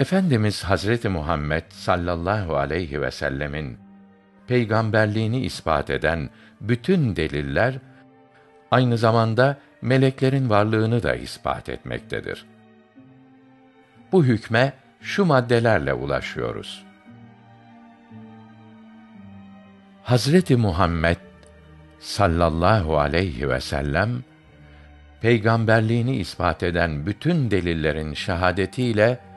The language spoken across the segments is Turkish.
Efendimiz Hazreti Muhammed sallallahu aleyhi ve sellemin peygamberliğini ispat eden bütün deliller aynı zamanda meleklerin varlığını da ispat etmektedir. Bu hükme şu maddelerle ulaşıyoruz. Hazreti Muhammed sallallahu aleyhi ve sellem peygamberliğini ispat eden bütün delillerin şahadetiyle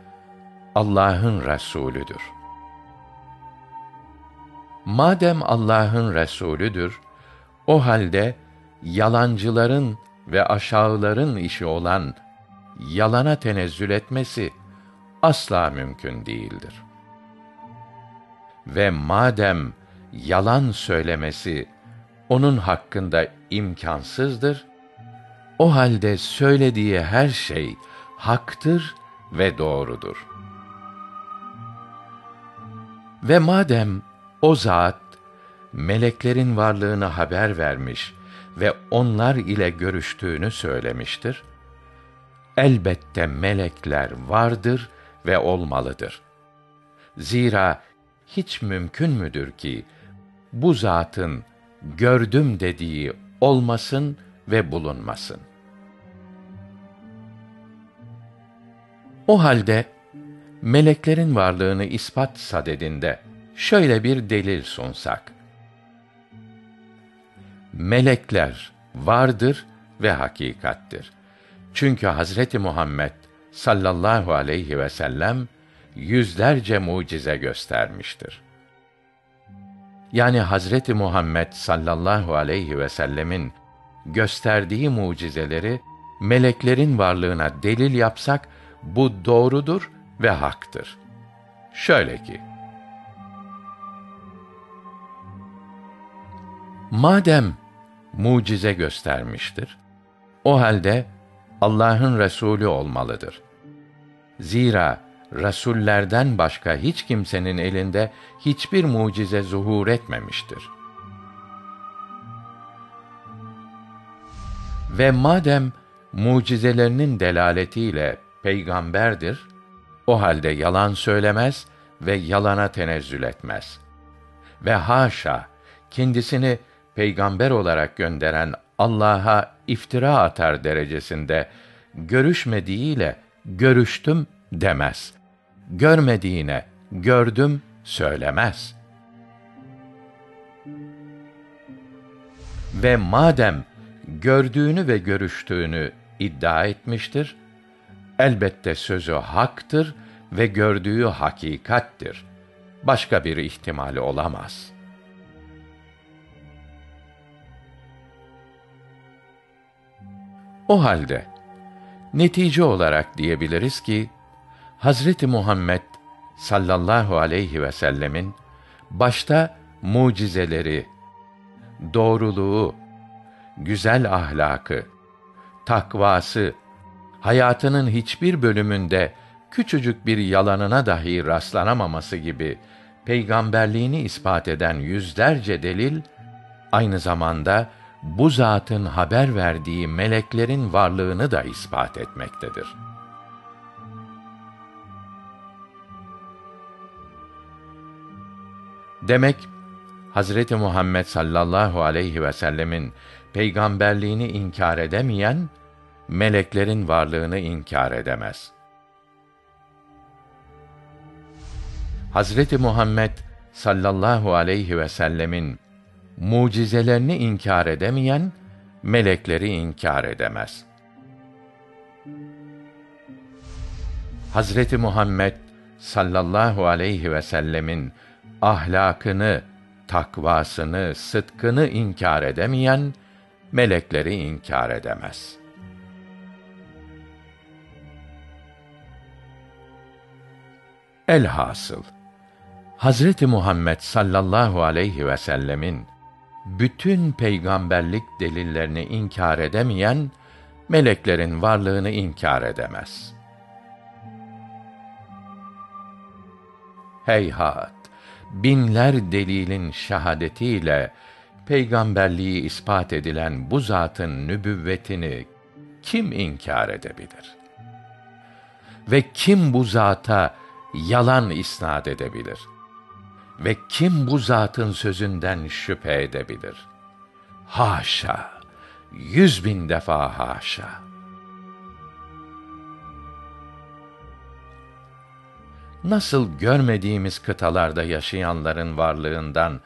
Allah'ın resulüdür. Madem Allah'ın resulüdür, o halde yalancıların ve aşağıların işi olan yalana tenezzül etmesi asla mümkün değildir. Ve madem yalan söylemesi onun hakkında imkansızdır, o halde söylediği her şey haktır ve doğrudur. Ve madem o zat meleklerin varlığını haber vermiş ve onlar ile görüştüğünü söylemiştir. Elbette melekler vardır ve olmalıdır. Zira hiç mümkün müdür ki bu zatın gördüm dediği olmasın ve bulunmasın. O halde meleklerin varlığını ispat sadedinde şöyle bir delil sunsak. Melekler vardır ve hakikattir. Çünkü Hazreti Muhammed sallallahu aleyhi ve sellem yüzlerce mucize göstermiştir. Yani Hazreti Muhammed sallallahu aleyhi ve sellemin gösterdiği mucizeleri meleklerin varlığına delil yapsak bu doğrudur ve haktır. Şöyle ki Madem mucize göstermiştir, o halde Allah'ın Resulü olmalıdır. Zira rasullerden başka hiç kimsenin elinde hiçbir mucize zuhur etmemiştir. Ve madem mucizelerinin delaletiyle peygamberdir, o halde yalan söylemez ve yalana tenezzül etmez. Ve haşa kendisini peygamber olarak gönderen Allah'a iftira atar derecesinde görüşmediğiyle görüştüm demez. Görmediğine gördüm söylemez. Ve madem gördüğünü ve görüştüğünü iddia etmiştir, elbette sözü haktır ve gördüğü hakikattir. Başka bir ihtimali olamaz.'' O halde netice olarak diyebiliriz ki Hazreti Muhammed sallallahu aleyhi ve sellemin başta mucizeleri, doğruluğu, güzel ahlakı, takvası, hayatının hiçbir bölümünde küçücük bir yalanına dahi rastlanamaması gibi peygamberliğini ispat eden yüzlerce delil aynı zamanda bu zatın haber verdiği meleklerin varlığını da ispat etmektedir. Demek Hazreti Muhammed sallallahu aleyhi ve sellemin peygamberliğini inkar edemeyen meleklerin varlığını inkar edemez. Hazreti Muhammed sallallahu aleyhi ve sellemin mucizelerini inkar edemeyen melekleri inkar edemez. Hazreti Muhammed sallallahu aleyhi ve sellemin ahlakını, takvasını, sıdkını inkar edemeyen melekleri inkar edemez. Elhasıl Hazreti Muhammed sallallahu aleyhi ve sellemin bütün peygamberlik delillerini inkar edemeyen meleklerin varlığını inkar edemez. Heyhat! Binler delilin şahadetiyle peygamberliği ispat edilen bu zatın nübüvvetini kim inkar edebilir? Ve kim bu zata yalan isnad edebilir? Ve kim bu zatın sözünden şüphe edebilir? Haşa! Yüz bin defa haşa! Nasıl görmediğimiz kıtalarda yaşayanların varlığından,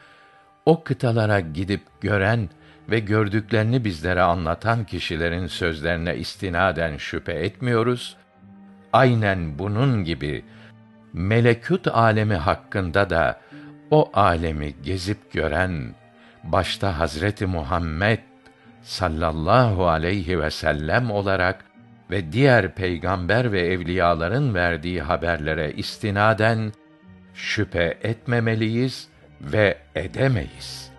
o kıtalara gidip gören ve gördüklerini bizlere anlatan kişilerin sözlerine istinaden şüphe etmiyoruz. Aynen bunun gibi melekut alemi hakkında da o alemi gezip gören başta Hazreti Muhammed sallallahu aleyhi ve sellem olarak ve diğer peygamber ve evliyaların verdiği haberlere istinaden şüphe etmemeliyiz ve edemeyiz.